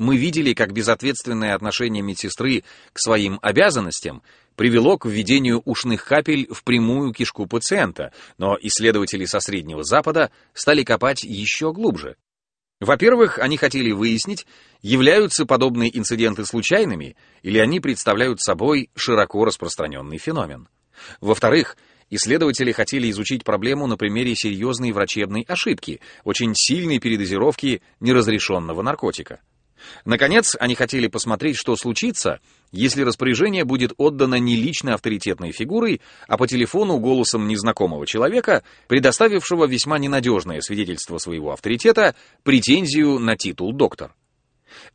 Мы видели, как безответственное отношение медсестры к своим обязанностям привело к введению ушных капель в прямую кишку пациента, но исследователи со Среднего Запада стали копать еще глубже. Во-первых, они хотели выяснить, являются подобные инциденты случайными или они представляют собой широко распространенный феномен. Во-вторых, исследователи хотели изучить проблему на примере серьезной врачебной ошибки, очень сильной передозировки неразрешенного наркотика. Наконец, они хотели посмотреть, что случится, если распоряжение будет отдано не лично авторитетной фигурой, а по телефону голосом незнакомого человека, предоставившего весьма ненадежное свидетельство своего авторитета, претензию на титул доктор.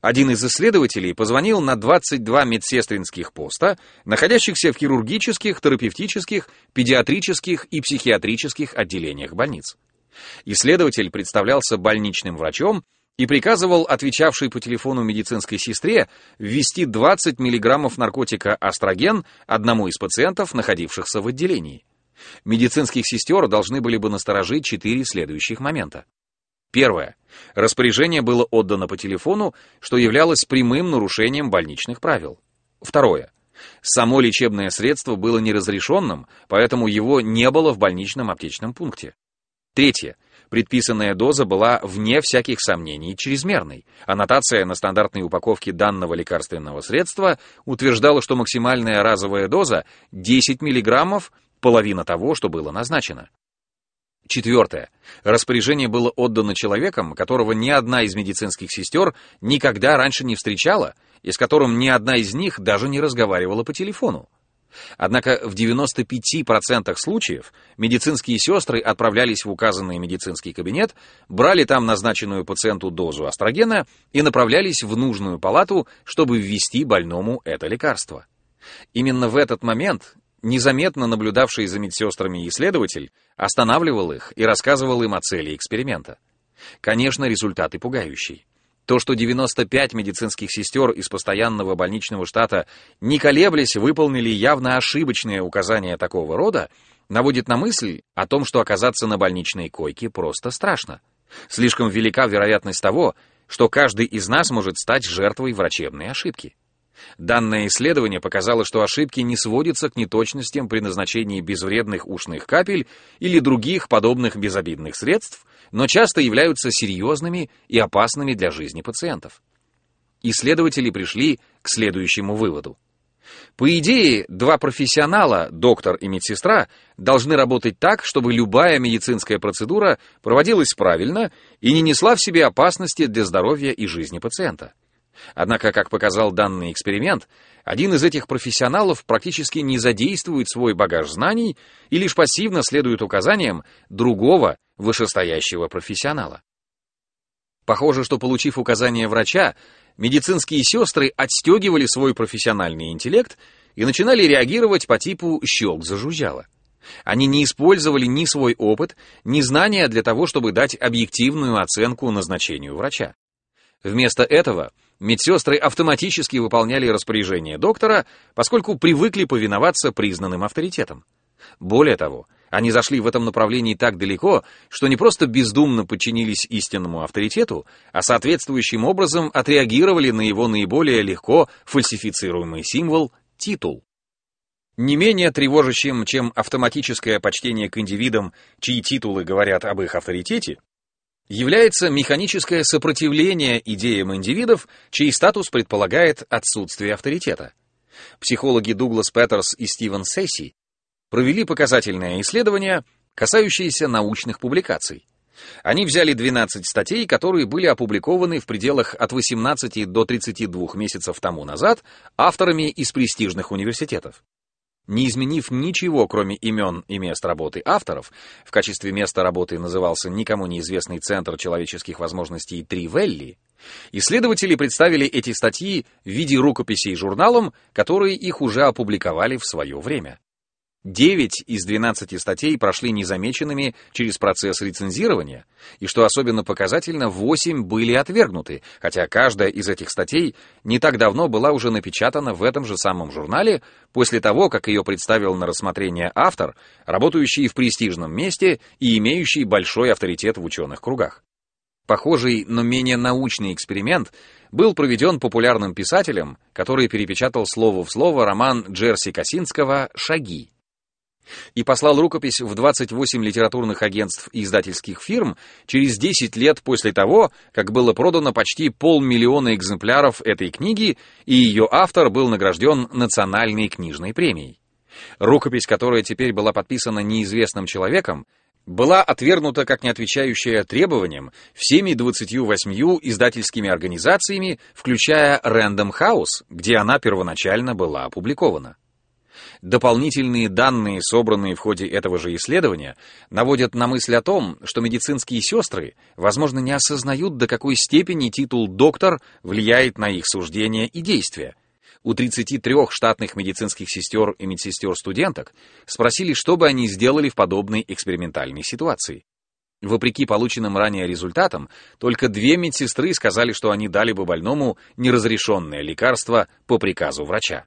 Один из исследователей позвонил на 22 медсестринских поста, находящихся в хирургических, терапевтических, педиатрических и психиатрических отделениях больниц. Исследователь представлялся больничным врачом и приказывал отвечавшей по телефону медицинской сестре ввести 20 мг наркотика астроген одному из пациентов, находившихся в отделении. Медицинских сестер должны были бы насторожить четыре следующих момента. Первое. Распоряжение было отдано по телефону, что являлось прямым нарушением больничных правил. Второе. Само лечебное средство было неразрешенным, поэтому его не было в больничном аптечном пункте. Третье. Предписанная доза была, вне всяких сомнений, чрезмерной. Аннотация на стандартной упаковке данного лекарственного средства утверждала, что максимальная разовая доза 10 мг, половина того, что было назначено. Четвертое. Распоряжение было отдано человеком, которого ни одна из медицинских сестер никогда раньше не встречала, и с которым ни одна из них даже не разговаривала по телефону. Однако в 95% случаев медицинские сестры отправлялись в указанный медицинский кабинет, брали там назначенную пациенту дозу астрогена и направлялись в нужную палату, чтобы ввести больному это лекарство. Именно в этот момент незаметно наблюдавший за медсестрами исследователь останавливал их и рассказывал им о цели эксперимента. Конечно, результаты пугающие. То, что 95 медицинских сестер из постоянного больничного штата, не колеблясь, выполнили явно ошибочные указания такого рода, наводит на мысль о том, что оказаться на больничной койке просто страшно. Слишком велика вероятность того, что каждый из нас может стать жертвой врачебной ошибки. Данное исследование показало, что ошибки не сводятся к неточностям при назначении безвредных ушных капель или других подобных безобидных средств, но часто являются серьезными и опасными для жизни пациентов. Исследователи пришли к следующему выводу. По идее, два профессионала, доктор и медсестра, должны работать так, чтобы любая медицинская процедура проводилась правильно и не несла в себе опасности для здоровья и жизни пациента. Однако, как показал данный эксперимент, один из этих профессионалов практически не задействует свой багаж знаний и лишь пассивно следует указаниям другого, вышестоящего профессионала. Похоже, что получив указание врача, медицинские сестры отстегивали свой профессиональный интеллект и начинали реагировать по типу «щелк зажужжало». Они не использовали ни свой опыт, ни знания для того, чтобы дать объективную оценку назначению врача. Вместо этого медсестры автоматически выполняли распоряжение доктора, поскольку привыкли повиноваться признанным авторитетам. Более того, они зашли в этом направлении так далеко, что не просто бездумно подчинились истинному авторитету, а соответствующим образом отреагировали на его наиболее легко фальсифицируемый символ — титул. Не менее тревожащим, чем автоматическое почтение к индивидам, чьи титулы говорят об их авторитете, является механическое сопротивление идеям индивидов, чей статус предполагает отсутствие авторитета. Психологи Дуглас Петерс и Стивен Сесси провели показательное исследование, касающееся научных публикаций. Они взяли 12 статей, которые были опубликованы в пределах от 18 до 32 месяцев тому назад авторами из престижных университетов. Не изменив ничего, кроме имен и мест работы авторов, в качестве места работы назывался никому неизвестный Центр человеческих возможностей Тривелли, исследователи представили эти статьи в виде рукописей журналам, которые их уже опубликовали в свое время. 9 из 12 статей прошли незамеченными через процесс рецензирования, и, что особенно показательно, 8 были отвергнуты, хотя каждая из этих статей не так давно была уже напечатана в этом же самом журнале, после того, как ее представил на рассмотрение автор, работающий в престижном месте и имеющий большой авторитет в ученых кругах. Похожий, но менее научный эксперимент был проведен популярным писателем, который перепечатал слово в слово роман Джерси Косинского «Шаги» и послал рукопись в 28 литературных агентств и издательских фирм через 10 лет после того, как было продано почти полмиллиона экземпляров этой книги, и ее автор был награжден национальной книжной премией. Рукопись, которая теперь была подписана неизвестным человеком, была отвергнута как не отвечающая требованиям всеми 28 издательскими организациями, включая Random House, где она первоначально была опубликована. Дополнительные данные, собранные в ходе этого же исследования, наводят на мысль о том, что медицинские сестры, возможно, не осознают, до какой степени титул «доктор» влияет на их суждения и действия, у 33 штатных медицинских сестер и медсестер-студенток спросили, что бы они сделали в подобной экспериментальной ситуации. Вопреки полученным ранее результатам, только две медсестры сказали, что они дали бы больному неразрешенное лекарство по приказу врача.